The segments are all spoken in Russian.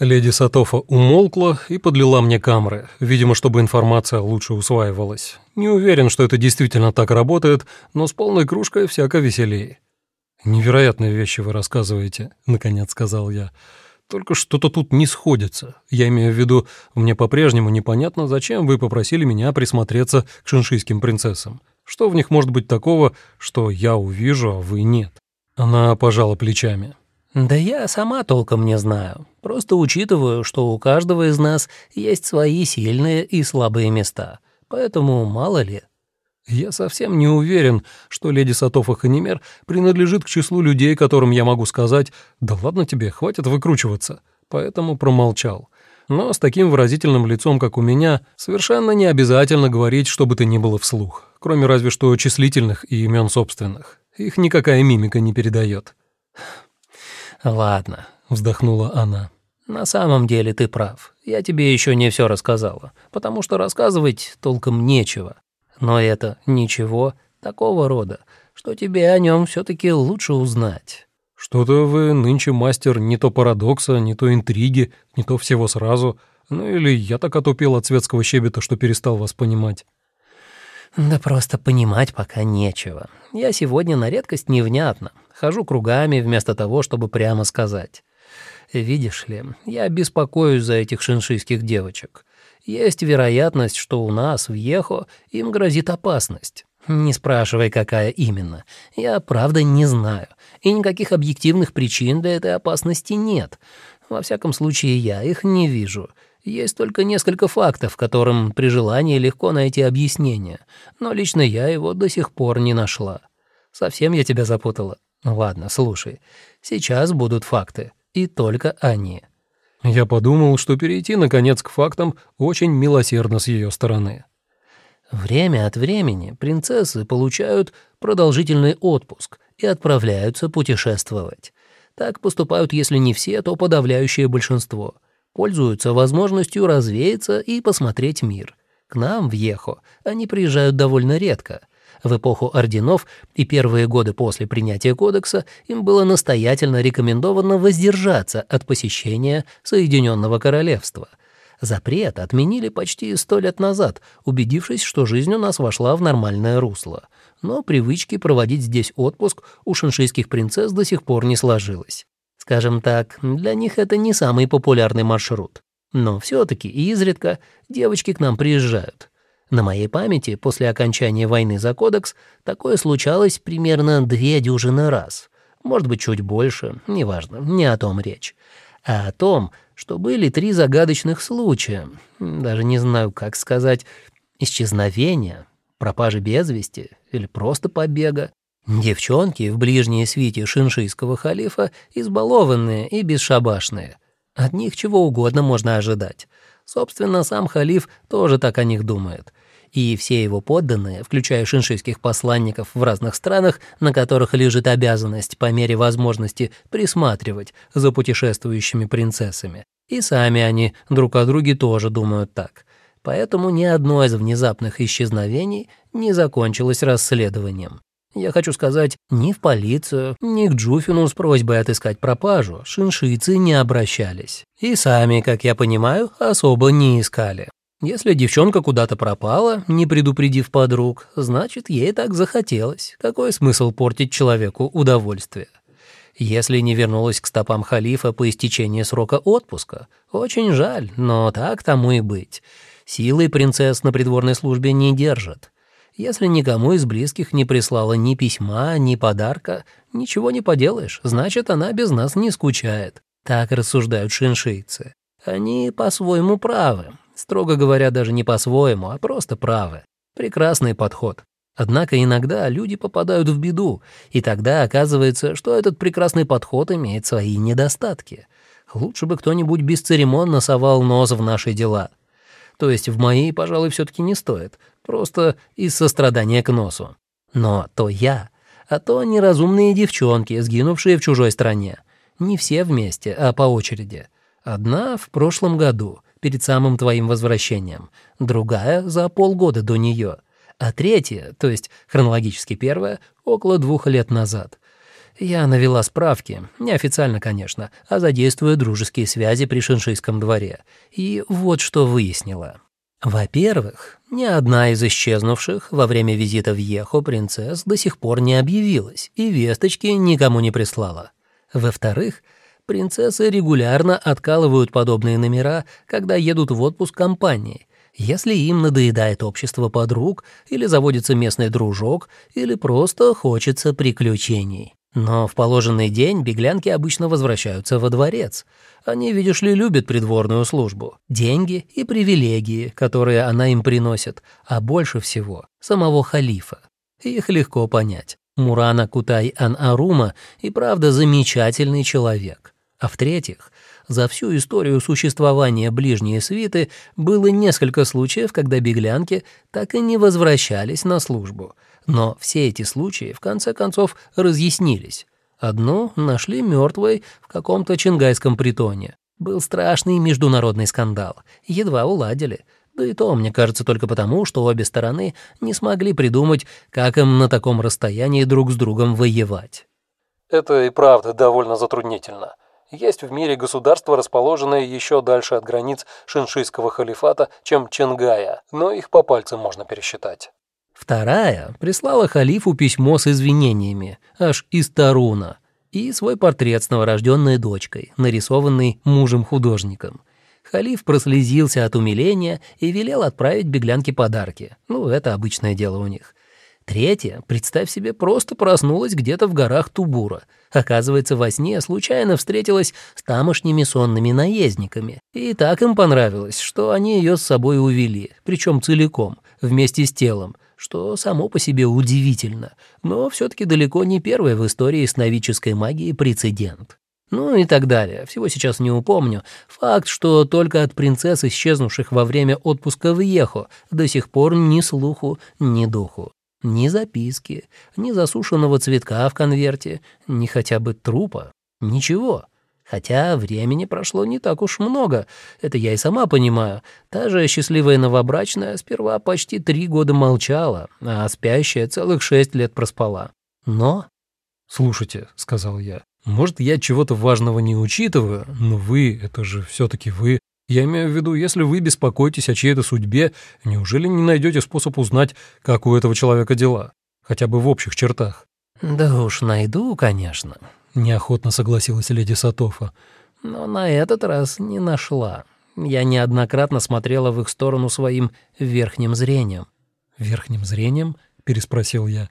Леди Сатофа умолкла и подлила мне камры, видимо, чтобы информация лучше усваивалась. Не уверен, что это действительно так работает, но с полной кружкой всяко веселее. «Невероятные вещи вы рассказываете», — наконец сказал я. «Только что-то тут не сходится. Я имею в виду, мне по-прежнему непонятно, зачем вы попросили меня присмотреться к шиншийским принцессам. Что в них может быть такого, что я увижу, а вы нет?» Она пожала плечами. «Да я сама толком не знаю. Просто учитываю, что у каждого из нас есть свои сильные и слабые места. Поэтому мало ли». «Я совсем не уверен, что леди Сатофа Ханимер принадлежит к числу людей, которым я могу сказать «Да ладно тебе, хватит выкручиваться». Поэтому промолчал. Но с таким выразительным лицом, как у меня, совершенно не обязательно говорить, что бы то ни было вслух, кроме разве что числительных и имен собственных. Их никакая мимика не передает. «Ладно», — вздохнула она. «На самом деле ты прав. Я тебе еще не все рассказала, потому что рассказывать толком нечего. Но это ничего такого рода, что тебе о нем все-таки лучше узнать». «Что-то вы нынче мастер не то парадокса, не то интриги, не то всего сразу. Ну или я так отупел от светского щебета, что перестал вас понимать». «Да просто понимать пока нечего. Я сегодня на редкость невнятно. Хожу кругами вместо того, чтобы прямо сказать. Видишь ли, я беспокоюсь за этих шиншийских девочек. Есть вероятность, что у нас в Ехо им грозит опасность. Не спрашивай, какая именно. Я правда не знаю. И никаких объективных причин для этой опасности нет. Во всяком случае, я их не вижу. Есть только несколько фактов, которым при желании легко найти объяснение, но лично я его до сих пор не нашла. Совсем я тебя запутала? Ладно, слушай. Сейчас будут факты, и только они. Я подумал, что перейти, наконец, к фактам очень милосердно с ее стороны. Время от времени принцессы получают продолжительный отпуск и отправляются путешествовать. Так поступают, если не все, то подавляющее большинство — пользуются возможностью развеяться и посмотреть мир. К нам, в Ехо, они приезжают довольно редко. В эпоху орденов и первые годы после принятия кодекса им было настоятельно рекомендовано воздержаться от посещения Соединенного Королевства. Запрет отменили почти сто лет назад, убедившись, что жизнь у нас вошла в нормальное русло. Но привычки проводить здесь отпуск у шиншийских принцесс до сих пор не сложилось. Скажем так, для них это не самый популярный маршрут. Но все-таки изредка девочки к нам приезжают. На моей памяти после окончания войны за кодекс такое случалось примерно две дюжины раз. Может быть, чуть больше, неважно, не о том речь. А о том, что были три загадочных случая, даже не знаю, как сказать, исчезновения, пропажи без вести или просто побега. Девчонки в ближней свите шиншийского халифа избалованные и бесшабашные. От них чего угодно можно ожидать. Собственно, сам халиф тоже так о них думает. И все его подданные, включая шиншийских посланников в разных странах, на которых лежит обязанность по мере возможности присматривать за путешествующими принцессами. И сами они друг о друге тоже думают так. Поэтому ни одно из внезапных исчезновений не закончилось расследованием. Я хочу сказать, ни в полицию, ни к Джуфину с просьбой отыскать пропажу шиншицы не обращались. И сами, как я понимаю, особо не искали. Если девчонка куда-то пропала, не предупредив подруг, значит, ей так захотелось. Какой смысл портить человеку удовольствие? Если не вернулась к стопам халифа по истечении срока отпуска, очень жаль, но так тому и быть. Силой принцесс на придворной службе не держат. Если никому из близких не прислала ни письма, ни подарка, ничего не поделаешь, значит, она без нас не скучает. Так рассуждают шиншийцы. Они по-своему правы. Строго говоря, даже не по-своему, а просто правы. Прекрасный подход. Однако иногда люди попадают в беду, и тогда оказывается, что этот прекрасный подход имеет свои недостатки. Лучше бы кто-нибудь бесцеремонно совал нос в наши дела. То есть в мои, пожалуй, все-таки не стоит просто из сострадания к носу. Но то я, а то неразумные девчонки, сгинувшие в чужой стране. Не все вместе, а по очереди. Одна в прошлом году, перед самым твоим возвращением, другая за полгода до нее, а третья, то есть хронологически первая, около двух лет назад. Я навела справки, неофициально, конечно, а задействуя дружеские связи при Шиншийском дворе. И вот что выяснила. Во-первых, ни одна из исчезнувших во время визита в Ехо принцесс до сих пор не объявилась и весточки никому не прислала. Во-вторых, принцессы регулярно откалывают подобные номера, когда едут в отпуск компании, если им надоедает общество подруг, или заводится местный дружок, или просто хочется приключений. Но в положенный день беглянки обычно возвращаются во дворец. Они, видишь ли, любят придворную службу, деньги и привилегии, которые она им приносит, а больше всего — самого халифа. Их легко понять. Мурана Кутай-Ан-Арума и правда замечательный человек. А в-третьих, за всю историю существования ближней свиты было несколько случаев, когда беглянки так и не возвращались на службу — но все эти случаи в конце концов разъяснились. Одну нашли мертвой в каком-то чингайском притоне. Был страшный международный скандал. Едва уладили. Да и то, мне кажется, только потому, что обе стороны не смогли придумать, как им на таком расстоянии друг с другом воевать. Это и правда довольно затруднительно. Есть в мире государства, расположенные еще дальше от границ шиншийского халифата, чем Чингая, но их по пальцам можно пересчитать. Вторая прислала халифу письмо с извинениями, аж из Таруна, и свой портрет с новорожденной дочкой, нарисованный мужем-художником. Халиф прослезился от умиления и велел отправить беглянке подарки. Ну, это обычное дело у них. Третья, представь себе, просто проснулась где-то в горах Тубура. Оказывается, во сне случайно встретилась с тамошними сонными наездниками. И так им понравилось, что они ее с собой увели, причем целиком, вместе с телом, что само по себе удивительно, но все-таки далеко не первый в истории сновидческой магии прецедент. Ну и так далее. Всего сейчас не упомню. Факт, что только от принцесс, исчезнувших во время отпуска в Ехо, до сих пор ни слуху, ни духу. Ни записки, ни засушенного цветка в конверте, ни хотя бы трупа. Ничего. Хотя времени прошло не так уж много, это я и сама понимаю. Та же счастливая новобрачная сперва почти три года молчала, а спящая целых шесть лет проспала. Но... «Слушайте», — сказал я, — «может, я чего-то важного не учитываю, но вы, это же все-таки вы. Я имею в виду, если вы беспокоитесь о чьей-то судьбе, неужели не найдете способ узнать, как у этого человека дела? Хотя бы в общих чертах». «Да уж найду, конечно», — неохотно согласилась леди Сатофа. «Но на этот раз не нашла. Я неоднократно смотрела в их сторону своим верхним зрением». «Верхним зрением?» — переспросил я.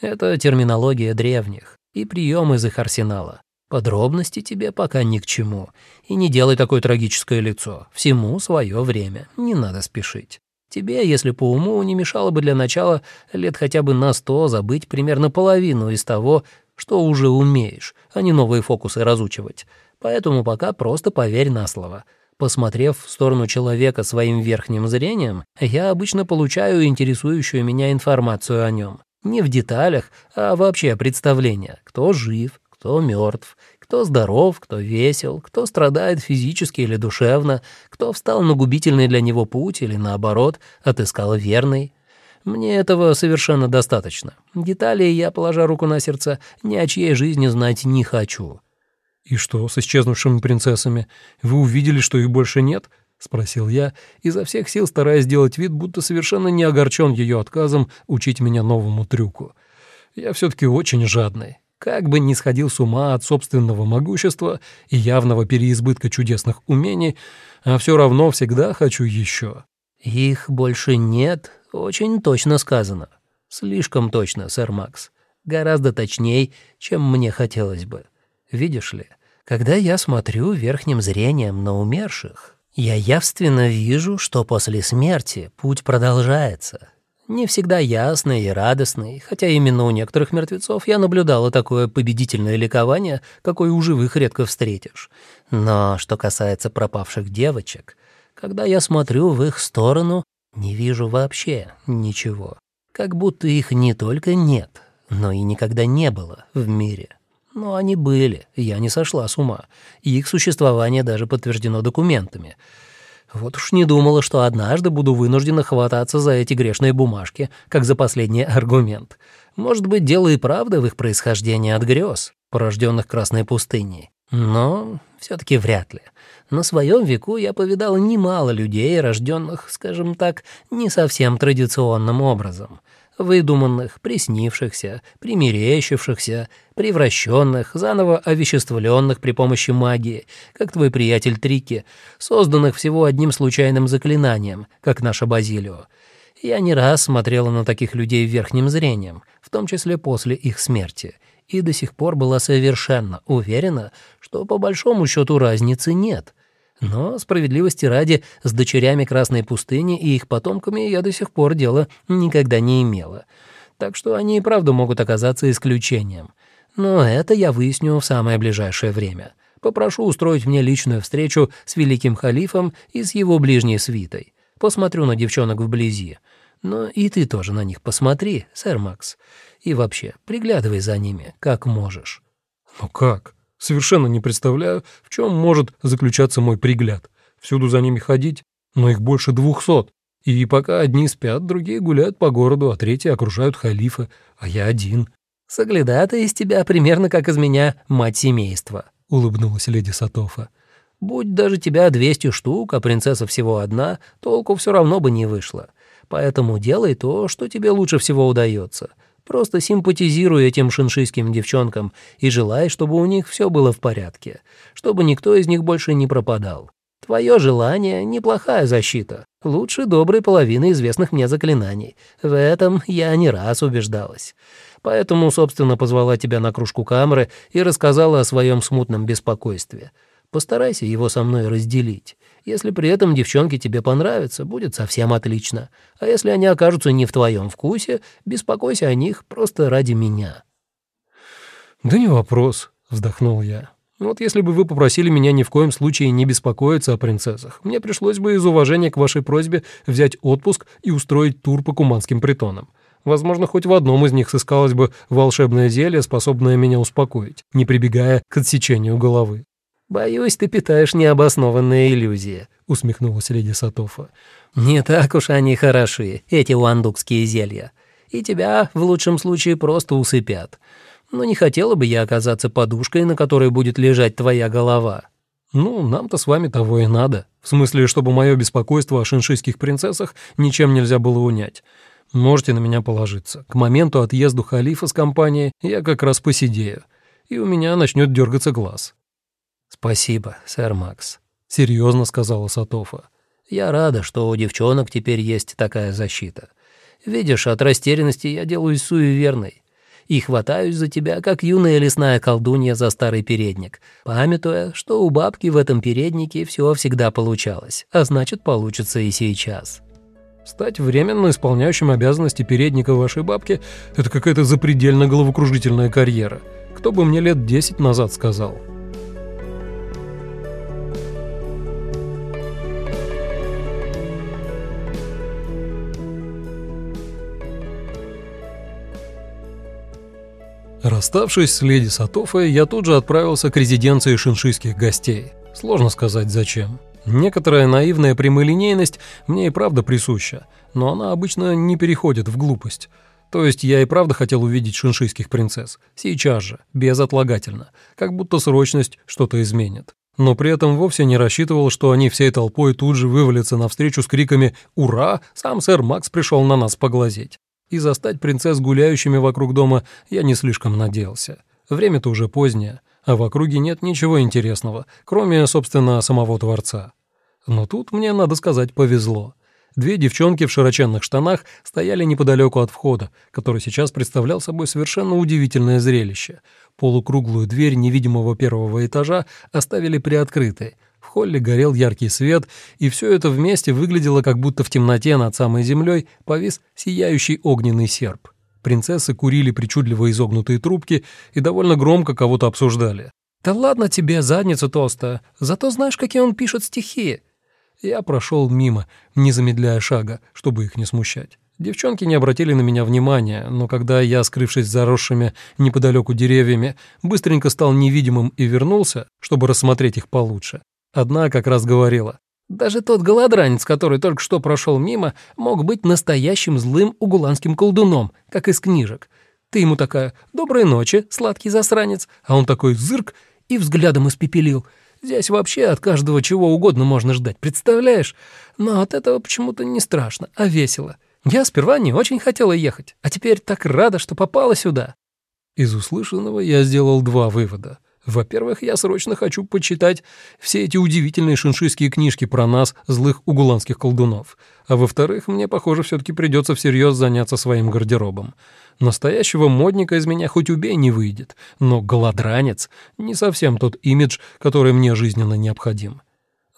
«Это терминология древних и прием из их арсенала. Подробности тебе пока ни к чему. И не делай такое трагическое лицо. Всему свое время. Не надо спешить. Тебе, если по уму, не мешало бы для начала лет хотя бы на сто забыть примерно половину из того, что уже умеешь, а не новые фокусы разучивать. Поэтому пока просто поверь на слово. Посмотрев в сторону человека своим верхним зрением, я обычно получаю интересующую меня информацию о нем. Не в деталях, а вообще представление, кто жив, кто мертв, кто здоров, кто весел, кто страдает физически или душевно, кто встал на губительный для него путь или, наоборот, отыскал верный. Мне этого совершенно достаточно. Деталей я, положа руку на сердце, ни о чьей жизни знать не хочу». «И что с исчезнувшими принцессами? Вы увидели, что их больше нет?» — спросил я, изо всех сил стараясь сделать вид, будто совершенно не огорчен ее отказом учить меня новому трюку. Я все-таки очень жадный. Как бы ни сходил с ума от собственного могущества и явного переизбытка чудесных умений, а все равно всегда хочу еще. «Их больше нет», очень точно сказано. Слишком точно, сэр Макс. Гораздо точней, чем мне хотелось бы. Видишь ли, когда я смотрю верхним зрением на умерших, я явственно вижу, что после смерти путь продолжается. Не всегда ясный и радостный, хотя именно у некоторых мертвецов я наблюдала такое победительное ликование, какое у живых редко встретишь. Но что касается пропавших девочек, когда я смотрю в их сторону, не вижу вообще ничего. Как будто их не только нет, но и никогда не было в мире. Но они были, я не сошла с ума, их существование даже подтверждено документами. Вот уж не думала, что однажды буду вынуждена хвататься за эти грешные бумажки, как за последний аргумент. Может быть, дело и правда в их происхождении от грез. порожденных Красной пустыней. Но все таки вряд ли. На своем веку я повидал немало людей, рожденных, скажем так, не совсем традиционным образом. Выдуманных, приснившихся, примерещившихся, превращенных, заново овеществленных при помощи магии, как твой приятель Трики, созданных всего одним случайным заклинанием, как наша Базилио. Я не раз смотрела на таких людей верхним зрением, в том числе после их смерти, и до сих пор была совершенно уверена, что по большому счету разницы нет. Но, справедливости ради, с дочерями Красной пустыни и их потомками я до сих пор дела никогда не имела. Так что они и правда могут оказаться исключением. Но это я выясню в самое ближайшее время. Попрошу устроить мне личную встречу с великим халифом и с его ближней свитой. Посмотрю на девчонок вблизи. Но и ты тоже на них посмотри, сэр Макс. И вообще, приглядывай за ними, как можешь». «Ну как? Совершенно не представляю, в чем может заключаться мой пригляд. Всюду за ними ходить, но их больше двухсот. И пока одни спят, другие гуляют по городу, а третьи окружают халифа, а я один». «Соглядатый из тебя примерно как из меня мать семейства», — улыбнулась леди Сатофа. «Будь даже тебя двести штук, а принцесса всего одна, толку все равно бы не вышло. Поэтому делай то, что тебе лучше всего удается. Просто симпатизируй этим шиншийским девчонкам и желай, чтобы у них все было в порядке, чтобы никто из них больше не пропадал. Твое желание — неплохая защита, лучше доброй половины известных мне заклинаний. В этом я не раз убеждалась. Поэтому, собственно, позвала тебя на кружку камеры и рассказала о своем смутном беспокойстве. Постарайся его со мной разделить. Если при этом девчонки тебе понравятся, будет совсем отлично. А если они окажутся не в твоем вкусе, беспокойся о них просто ради меня». «Да не вопрос», — вздохнул я. «Вот если бы вы попросили меня ни в коем случае не беспокоиться о принцессах, мне пришлось бы из уважения к вашей просьбе взять отпуск и устроить тур по куманским притонам. Возможно, хоть в одном из них сыскалось бы волшебное зелье, способное меня успокоить, не прибегая к отсечению головы. «Боюсь, ты питаешь необоснованные иллюзии», — усмехнулась леди Сатофа. «Не так уж они хороши, эти уандукские зелья. И тебя, в лучшем случае, просто усыпят. Но не хотела бы я оказаться подушкой, на которой будет лежать твоя голова». «Ну, нам-то с вами того и надо. В смысле, чтобы мое беспокойство о шиншийских принцессах ничем нельзя было унять. Можете на меня положиться. К моменту отъезду халифа с компанией я как раз посидею, и у меня начнет дергаться глаз». «Спасибо, сэр Макс», — серьезно сказала Сатофа. «Я рада, что у девчонок теперь есть такая защита. Видишь, от растерянности я делаюсь суеверной и хватаюсь за тебя, как юная лесная колдунья за старый передник, памятуя, что у бабки в этом переднике все всегда получалось, а значит, получится и сейчас». Стать временно исполняющим обязанности передника вашей бабки – это какая-то запредельно головокружительная карьера. Кто бы мне лет десять назад сказал?» Расставшись с леди Сатофой, я тут же отправился к резиденции шиншийских гостей. Сложно сказать, зачем. Некоторая наивная прямолинейность мне и правда присуща, но она обычно не переходит в глупость. То есть я и правда хотел увидеть шиншийских принцесс. Сейчас же, безотлагательно. Как будто срочность что-то изменит. Но при этом вовсе не рассчитывал, что они всей толпой тут же вывалятся навстречу с криками «Ура! Сам сэр Макс пришел на нас поглазеть!» И застать принцесс гуляющими вокруг дома я не слишком надеялся. Время-то уже позднее, а в округе нет ничего интересного, кроме, собственно, самого дворца. Но тут мне, надо сказать, повезло. Две девчонки в широченных штанах стояли неподалеку от входа, который сейчас представлял собой совершенно удивительное зрелище. Полукруглую дверь невидимого первого этажа оставили приоткрытой, в холле горел яркий свет, и все это вместе выглядело, как будто в темноте над самой землей повис сияющий огненный серп. Принцессы курили причудливо изогнутые трубки и довольно громко кого-то обсуждали. «Да ладно тебе, задница толстая, зато знаешь, какие он пишет стихи!» Я прошел мимо, не замедляя шага, чтобы их не смущать. Девчонки не обратили на меня внимания, но когда я, скрывшись за заросшими неподалеку деревьями, быстренько стал невидимым и вернулся, чтобы рассмотреть их получше, Одна как раз говорила. Даже тот голодранец, который только что прошел мимо, мог быть настоящим злым угуланским колдуном, как из книжек. Ты ему такая «Доброй ночи, сладкий засранец», а он такой «Зырк» и взглядом испепелил. Здесь вообще от каждого чего угодно можно ждать, представляешь? Но от этого почему-то не страшно, а весело. Я сперва не очень хотела ехать, а теперь так рада, что попала сюда». Из услышанного я сделал два вывода. Во-первых, я срочно хочу почитать все эти удивительные шиншистские книжки про нас, злых угуланских колдунов. А во-вторых, мне, похоже, все-таки придется всерьез заняться своим гардеробом. Настоящего модника из меня хоть убей не выйдет, но голодранец — не совсем тот имидж, который мне жизненно необходим.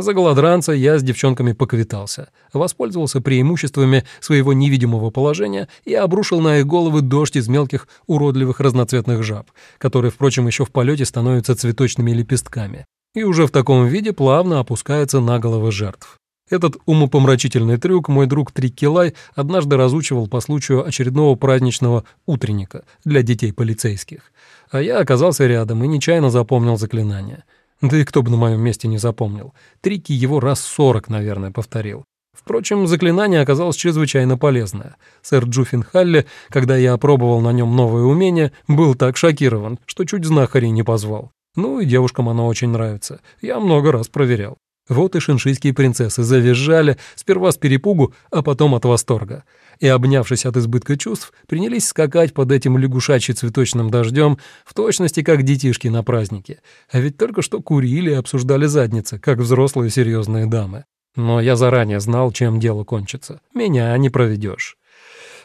За голодранца я с девчонками поквитался, воспользовался преимуществами своего невидимого положения и обрушил на их головы дождь из мелких уродливых разноцветных жаб, которые, впрочем, еще в полете становятся цветочными лепестками, и уже в таком виде плавно опускаются на головы жертв. Этот умопомрачительный трюк мой друг Триккилай однажды разучивал по случаю очередного праздничного утренника для детей полицейских. А я оказался рядом и нечаянно запомнил заклинание — да и кто бы на моем месте не запомнил. Трики его раз сорок, наверное, повторил. Впрочем, заклинание оказалось чрезвычайно полезное. Сэр Джуффин Халли, когда я опробовал на нем новое умение, был так шокирован, что чуть знахарей не позвал. Ну и девушкам оно очень нравится. Я много раз проверял. Вот и шиншийские принцессы завизжали, сперва с перепугу, а потом от восторга и, обнявшись от избытка чувств, принялись скакать под этим лягушачьи-цветочным дождем в точности как детишки на празднике. А ведь только что курили и обсуждали задницы, как взрослые серьезные дамы. Но я заранее знал, чем дело кончится. Меня не проведешь.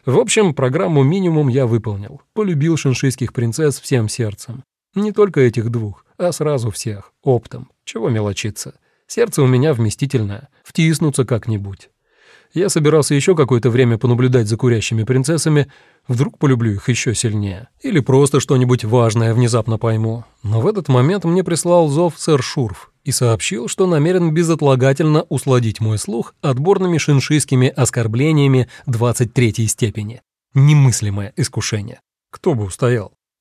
В общем, программу «Минимум» я выполнил. Полюбил шиншийских принцесс всем сердцем. Не только этих двух, а сразу всех, оптом. Чего мелочиться? Сердце у меня вместительное, втиснуться как-нибудь. Я собирался еще какое-то время понаблюдать за курящими принцессами, вдруг полюблю их еще сильнее. Или просто что-нибудь важное внезапно пойму. Но в этот момент мне прислал зов сэр Шурф и сообщил, что намерен безотлагательно усладить мой слух отборными шиншийскими оскорблениями 23 степени. Немыслимое искушение. Кто бы устоял?